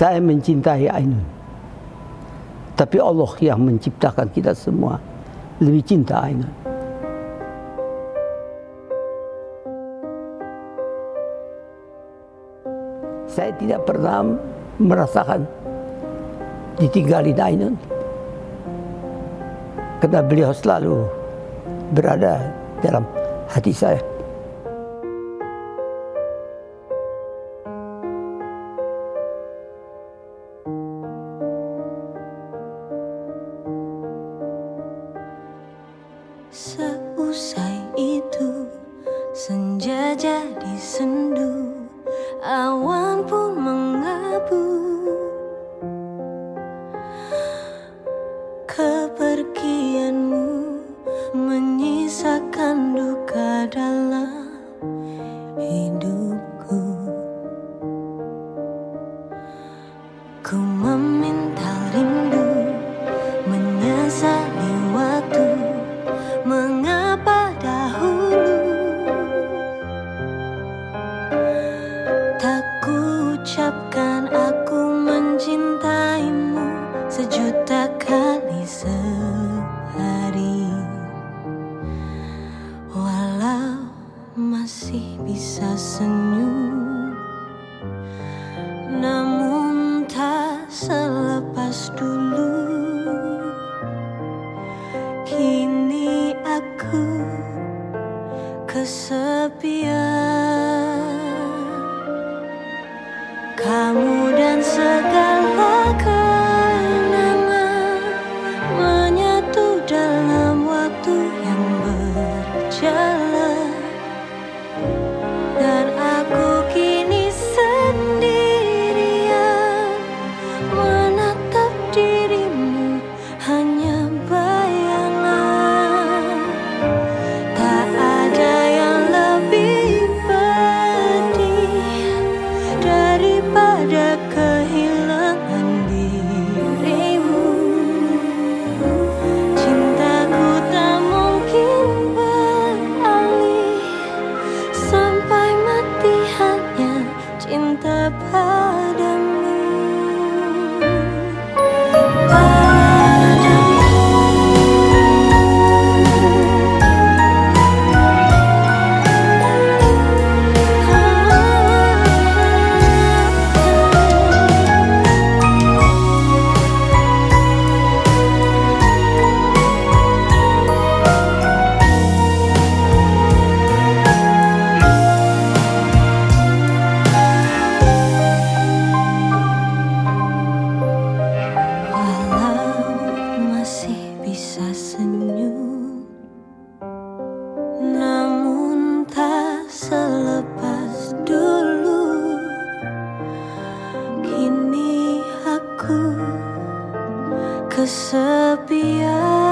Saya mencintai Ainun. Tapi Allah yang menciptakan kita semua lebih cinta Ainun. Saya tidak pernah merasakan ditinggali Ainun. Karena beliau selalu berada dalam hati saya. Seusai itu senja jadi sendu. Awan pun masih bisa senyum. Namun tak selepas dulu. Kini aku kesepian. Kamu dan segala cinta kesepian